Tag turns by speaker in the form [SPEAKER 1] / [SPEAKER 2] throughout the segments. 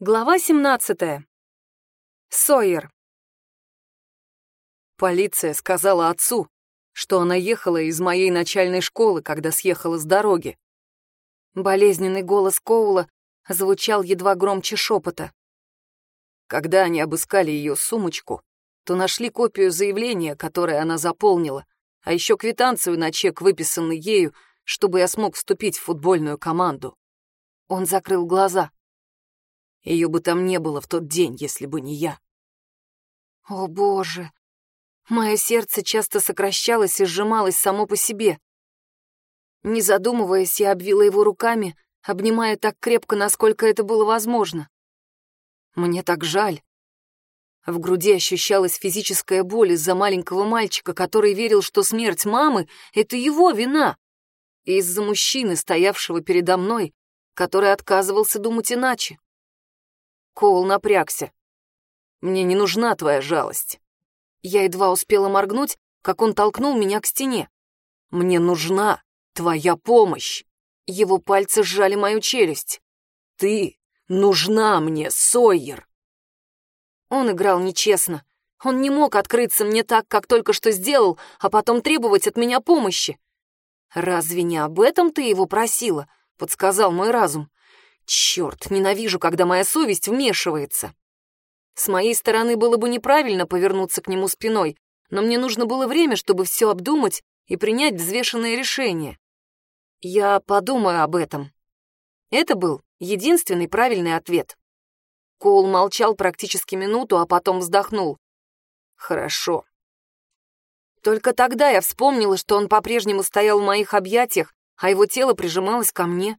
[SPEAKER 1] Глава 17. Сойер.
[SPEAKER 2] Полиция сказала отцу, что она ехала из моей начальной школы, когда съехала с дороги.
[SPEAKER 1] Болезненный голос Коула звучал едва громче шепота.
[SPEAKER 2] Когда они обыскали ее сумочку, то нашли копию заявления, которое она заполнила, а еще квитанцию на чек, выписанный ею, чтобы я смог вступить в футбольную команду.
[SPEAKER 1] Он закрыл глаза.
[SPEAKER 2] Ее бы там не было в тот день, если бы не я.
[SPEAKER 1] О, Боже! Мое сердце часто сокращалось и сжималось само по себе. Не задумываясь, я обвила его руками, обнимая так крепко, насколько это было возможно. Мне так жаль. В груди ощущалась физическая боль из-за маленького мальчика, который верил, что смерть мамы — это его вина, и из-за мужчины, стоявшего передо мной, который отказывался думать иначе. Коул напрягся.
[SPEAKER 2] «Мне не нужна твоя жалость».
[SPEAKER 1] Я едва успела моргнуть, как он толкнул меня к стене.
[SPEAKER 2] «Мне нужна твоя помощь».
[SPEAKER 1] Его пальцы сжали мою челюсть.
[SPEAKER 2] «Ты нужна мне, Сойер!»
[SPEAKER 1] Он играл нечестно. Он не мог открыться мне так, как только что сделал, а потом требовать от меня помощи. «Разве не об этом ты его просила?» — подсказал мой разум. Черт, ненавижу, когда моя совесть вмешивается. С моей стороны было бы неправильно повернуться к нему спиной, но мне нужно было время, чтобы все обдумать и принять взвешенное решение. Я подумаю об этом. Это был единственный правильный ответ. Коул молчал практически минуту, а потом вздохнул.
[SPEAKER 2] «Хорошо».
[SPEAKER 1] Только тогда я вспомнила, что он по-прежнему стоял в моих объятиях, а его тело прижималось ко мне.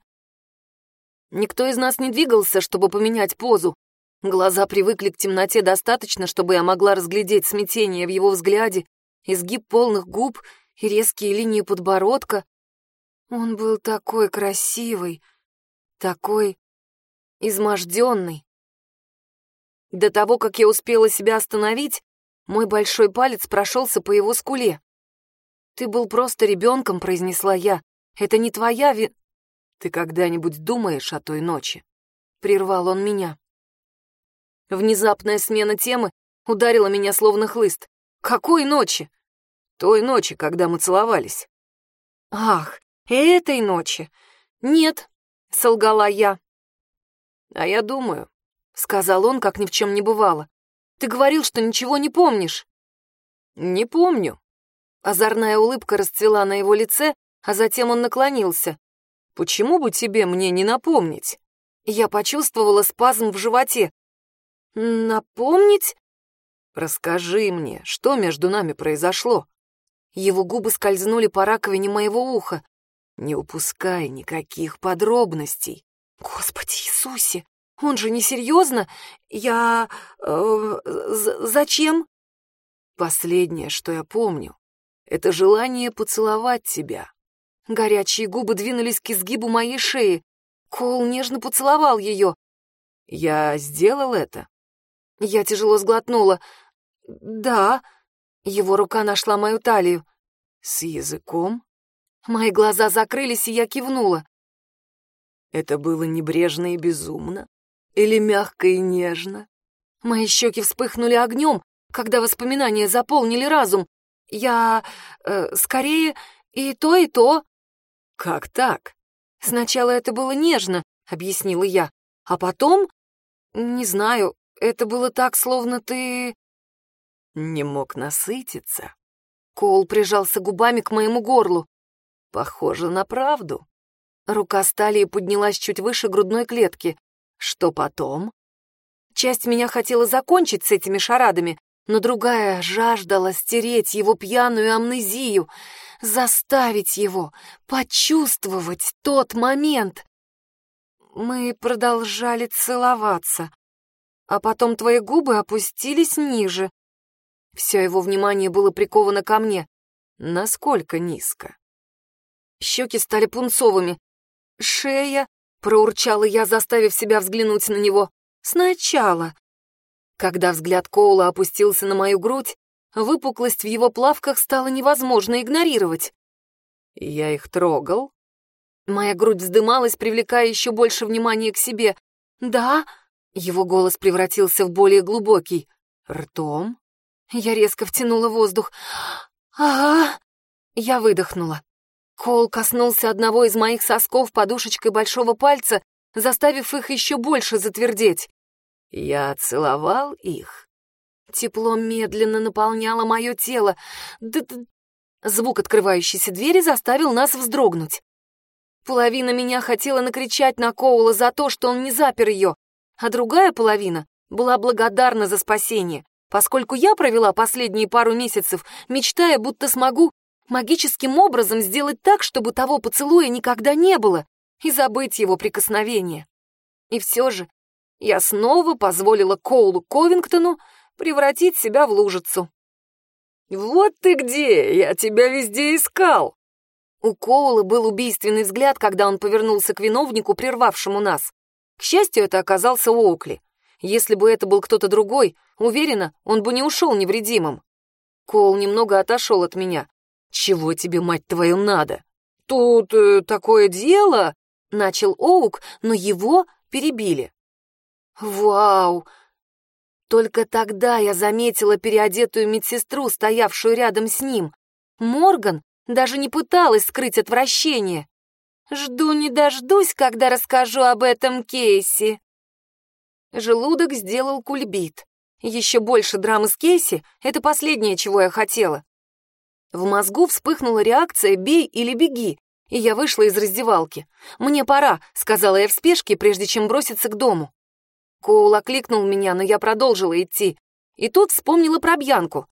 [SPEAKER 1] Никто из нас не двигался, чтобы поменять позу. Глаза привыкли к темноте достаточно, чтобы я могла разглядеть смятение в его взгляде, изгиб полных губ и резкие линии подбородка. Он был такой красивый, такой изможденный. До того, как я успела себя остановить, мой большой палец прошелся по его скуле. «Ты был просто ребенком», — произнесла я. «Это не твоя ви...»
[SPEAKER 2] Ты когда-нибудь думаешь о той ночи?»
[SPEAKER 1] Прервал он меня. Внезапная смена темы ударила меня словно хлыст. «Какой ночи?»
[SPEAKER 2] «Той ночи, когда мы целовались».
[SPEAKER 1] «Ах, этой ночи?» «Нет», — солгала я.
[SPEAKER 2] «А я думаю», —
[SPEAKER 1] сказал он, как ни в чем не бывало. «Ты говорил, что ничего не помнишь».
[SPEAKER 2] «Не помню».
[SPEAKER 1] Озорная улыбка расцвела на его лице, а затем он наклонился.
[SPEAKER 2] Почему бы тебе мне не напомнить?»
[SPEAKER 1] Я почувствовала спазм в животе. «Напомнить?»
[SPEAKER 2] «Расскажи мне, что между нами произошло?»
[SPEAKER 1] Его губы скользнули по раковине моего уха.
[SPEAKER 2] «Не упускай никаких подробностей».
[SPEAKER 1] «Господи Иисусе! Он же не серьезно? Я... Э, зачем?»
[SPEAKER 2] «Последнее, что я помню, это желание поцеловать тебя.
[SPEAKER 1] Горячие губы двинулись к изгибу моей шеи. Коул нежно поцеловал ее.
[SPEAKER 2] «Я сделал это?»
[SPEAKER 1] Я тяжело сглотнула. «Да». Его рука нашла мою талию.
[SPEAKER 2] «С языком?»
[SPEAKER 1] Мои глаза закрылись, и я кивнула.
[SPEAKER 2] «Это было небрежно и безумно? Или мягко и нежно?»
[SPEAKER 1] Мои щеки вспыхнули огнем, когда воспоминания заполнили разум. Я... Э, скорее, и то, и то.
[SPEAKER 2] «Как так?»
[SPEAKER 1] «Сначала это было нежно», — объяснила я. «А потом...» «Не знаю, это было так, словно ты...»
[SPEAKER 2] «Не мог насытиться?»
[SPEAKER 1] Коул прижался губами к моему горлу.
[SPEAKER 2] «Похоже на правду».
[SPEAKER 1] Рука стали поднялась чуть выше грудной клетки.
[SPEAKER 2] «Что потом?»
[SPEAKER 1] Часть меня хотела закончить с этими шарадами, но другая жаждала стереть его пьяную амнезию — заставить его почувствовать тот момент. Мы продолжали целоваться, а потом твои губы опустились ниже. Все его внимание было приковано ко мне.
[SPEAKER 2] Насколько низко?
[SPEAKER 1] Щеки стали пунцовыми. «Шея», — проурчала я, заставив себя взглянуть на него. «Сначала». Когда взгляд Коула опустился на мою грудь, Выпуклость в его плавках стало невозможно игнорировать.
[SPEAKER 2] «Я их трогал?»
[SPEAKER 1] Моя грудь вздымалась, привлекая еще больше внимания к себе. «Да?» Его голос превратился в более глубокий. Ртом? Я резко втянула воздух. «Ага!» Я выдохнула. Кол коснулся одного из моих сосков подушечкой большого пальца, заставив их еще больше затвердеть.
[SPEAKER 2] Я целовал их.
[SPEAKER 1] Тепло медленно наполняло мое тело. Д -д Звук открывающейся двери заставил нас вздрогнуть. Половина меня хотела накричать на Коула за то, что он не запер ее, а другая половина была благодарна за спасение, поскольку я провела последние пару месяцев, мечтая, будто смогу магическим образом сделать так, чтобы того поцелуя никогда не было, и забыть его прикосновение. И все же я снова позволила Коулу Ковингтону превратить себя в лужицу.
[SPEAKER 2] «Вот ты где! Я тебя везде искал!»
[SPEAKER 1] У Коула был убийственный взгляд, когда он повернулся к виновнику, прервавшему нас. К счастью, это оказался Оукли. Если бы это был кто-то другой, уверена, он бы не ушел невредимым. Коул немного отошел от меня. «Чего тебе, мать твою, надо?» «Тут э, такое дело!» — начал Оук, но его перебили. «Вау!» Только тогда я заметила переодетую медсестру, стоявшую рядом с ним. Морган даже не пыталась скрыть отвращение. «Жду не дождусь, когда расскажу об этом Кейси». Желудок сделал кульбит. Еще больше драмы с Кейси — это последнее, чего я хотела. В мозгу вспыхнула реакция «бей или беги», и я вышла из раздевалки. «Мне пора», — сказала я в спешке, прежде чем броситься к дому. Коул окликнул меня, но я продолжила идти. И тут вспомнила про Бьянку.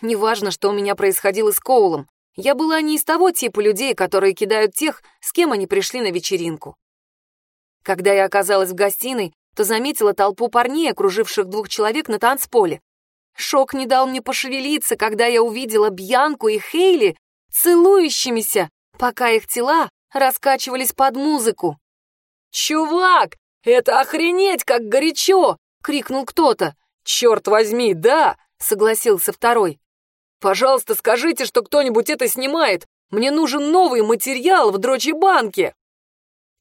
[SPEAKER 1] Неважно, что у меня происходило с Коулом, я была не из того типа людей, которые кидают тех, с кем они пришли на вечеринку. Когда я оказалась в гостиной, то заметила толпу парней, окруживших двух человек на танцполе. Шок не дал мне пошевелиться, когда я увидела Бьянку и Хейли целующимися, пока их тела раскачивались под музыку.
[SPEAKER 2] «Чувак, «Это охренеть, как горячо!» — крикнул кто-то. «Черт возьми, да!» — согласился второй. «Пожалуйста, скажите, что кто-нибудь это снимает. Мне нужен новый материал в дрочей банке!»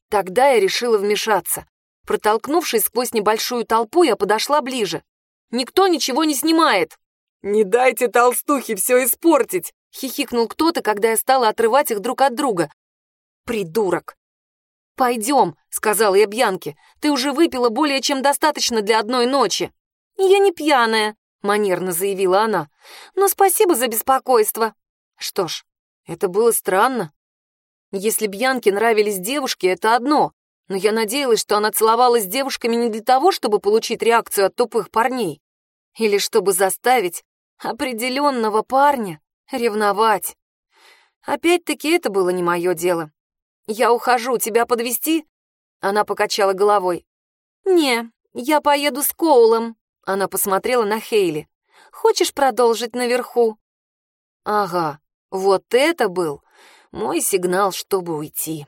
[SPEAKER 1] Тогда я решила вмешаться. Протолкнувшись сквозь небольшую толпу, я подошла ближе. «Никто ничего не снимает!»
[SPEAKER 2] «Не дайте толстухе все испортить!»
[SPEAKER 1] — хихикнул кто-то, когда я стала отрывать их друг от друга. «Придурок! «Пойдем», — сказала я Бьянке, — «ты уже выпила более чем достаточно для одной ночи». «Я не пьяная», — манерно заявила она, — «но спасибо за беспокойство». Что ж, это было странно. Если Бьянке нравились девушки, это одно, но я надеялась, что она целовалась с девушками не для того, чтобы получить реакцию от тупых парней, или чтобы заставить определенного парня ревновать. Опять-таки это было не мое дело. «Я ухожу, тебя подвести? Она покачала головой. «Не, я поеду с Коулом», — она посмотрела на Хейли. «Хочешь продолжить наверху?» «Ага, вот это был мой сигнал, чтобы уйти».